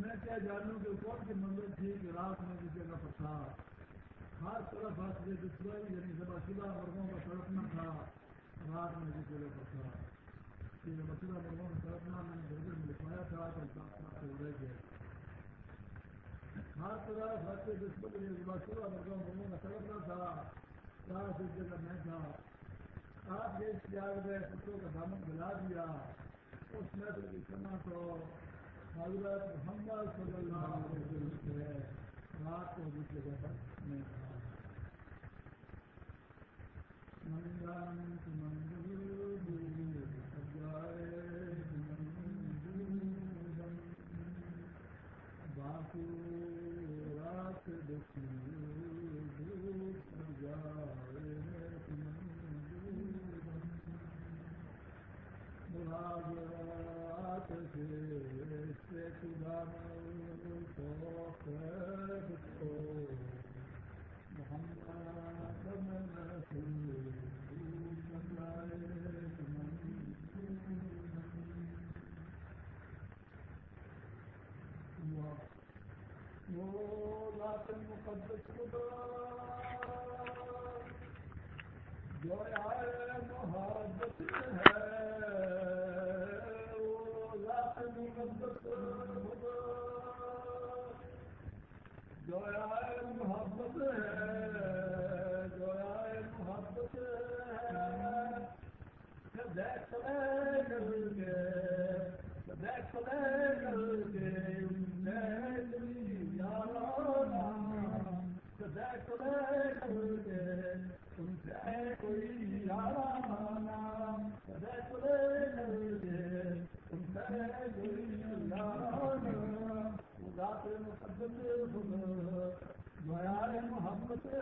میں کیا جانوں کہ کون سی منزل تھی کہ رات میں کسی جگہ پر تھا؟ خاص طرف ہاتھ سے دشوائی یعنی سب شدہ مرغوں کا تڑپنا تھا، رات میں کسی جگہ پر تھا۔ کہ جب مرغوں کا تڑپنا میں نے گھر میں لکھوایا تھا تو رہ گیا خاص طرح ہاتھ سے دشمن صبح شدہ مرغوں مرغوں کا تڑپنا تھا، رات اس جگہ میں تھا۔ آپ کے اس پیار میں کتوں کا دامن بلا دیا۔ اس محفل کی سنا تو حضرت محمد صلی اللہ علیہ وسلم سے رات کو بھی جگہ پر میں تھا مقدس جو آئے محبت ہے جو محبت ہے جو محبت ہے۔ دیکھ لے کر کے دیکھ کر کے دیکھ لے کر کے تم سے کوئی یارانہ دیکھ لے کر کے تم سے کوئی یارانہ ذات مقدس گویا محبت ہے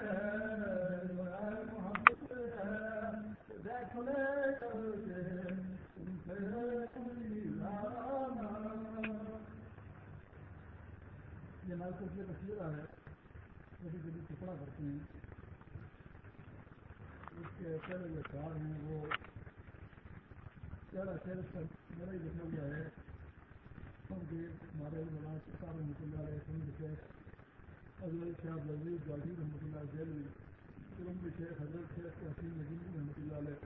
گویا محبت ہے۔ دیکھ لے کر یہ لال کچھ تصویر ہے۔ کبھی کبھی ٹکڑا کرتے ہیں۔ اس کے پہلے جو کار ہیں وہ چہرہ چہرے میرا ہی لکھا گیا ہے۔ ہمارے صاحب رحمۃ اللہ علیہ شیخ حضرت شاہ وزیر غازی رحمۃ اللہ جیل ترم شیخ حضرت شیخ حسین نظیم رحمۃ اللہ علیہ،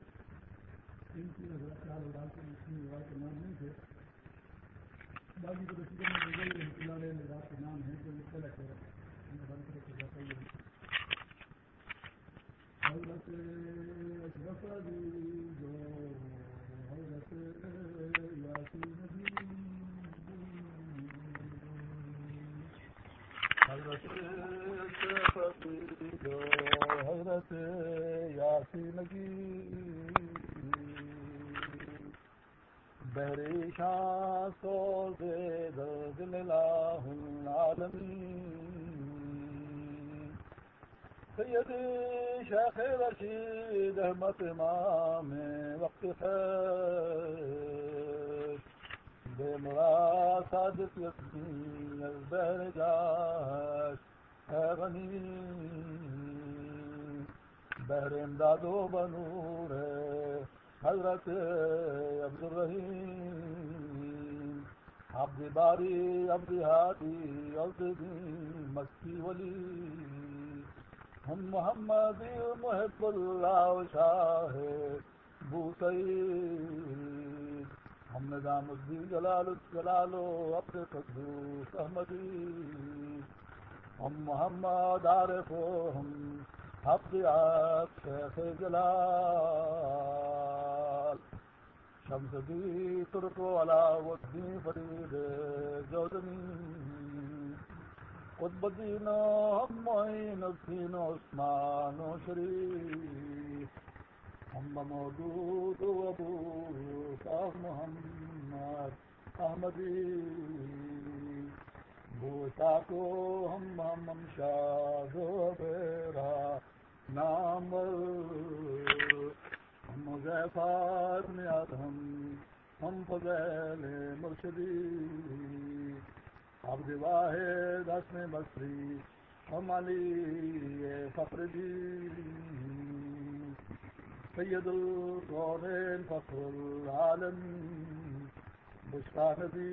ان کی حضرت چار اولاد کے مسلم رواج کے نام نہیں تھے۔ باقی تو رسید رحمۃ اللہ علیہ نواز کے نام ہیں جو یہ پہلا شہر ہماری طرف سے جاتا ہی حضرت اشرف علی جو حضرت یاسین نبی حضرت یاسین کی بہریشاں سو دے درد دل العالمین، سید شیخ رشید احمد امام، وقت خیر بے مراد صادق یقین البہر غنی بہر امداد و بنور ہے حضرت عبد الرحیم عبد باری عبد ہادی عبد دین مکی ولی ہم محمد محب اللہ شاہ بو سعید ہم نظام الدین جلال جلالو اپنے قدوس احمدی۔ ہم محمد عارف و ہم حفظیات شیخ جلال۔ شمس دی ترک و علاو الدین فرید جودنی قطب الدین ہم معین الدین عثمان و شریف۔ ہم مودود ابو صاحب محمد احمدی۔ بوسا کو ہم ہم شاہ بیرا نام۔ ہم زیفات نیات ہم ہم فضیل مرشدی۔ عبد واحد حسن بصری، ہم علی فخر جی سید القرین فخر العالم بشرا نبی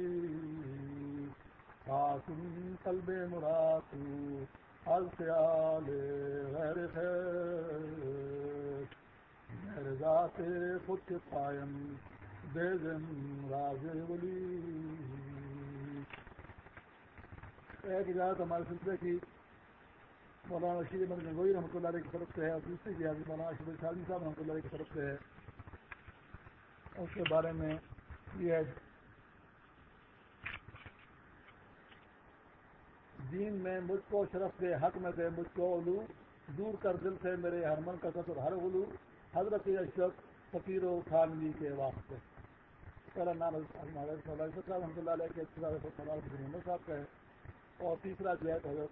قاسم قلب مراتو الخیال غیر خیر. میرے ذات خود کے قائم، بے زم راز ولی. ایک اجازت ہمارے سلسلے کی مولانا رشید احمد گنگوئی رحمۃ اللہ علیہ کی طرف سے ہے، اور دوسری جی اجازت مولانا اشرف شاہی صاحب رحمۃ اللہ علیہ کی طرف سے ہے۔ اس کے بارے میں یہ ہے، دین میں مجھ کو شرف دے، حق میں دے، مجھ کو علو، دور کر دل سے میرے ہرمن کا سفر ہر علو، حضرت اشرف فقیر و خانوی کے واسطے۔ پہلا نام صاحب رحمۃ اللہ علیہ کے صاحب کا ہے۔ اور تیسرا جو ہے حضرت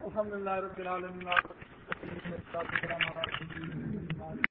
الحمد للہ رب العالمین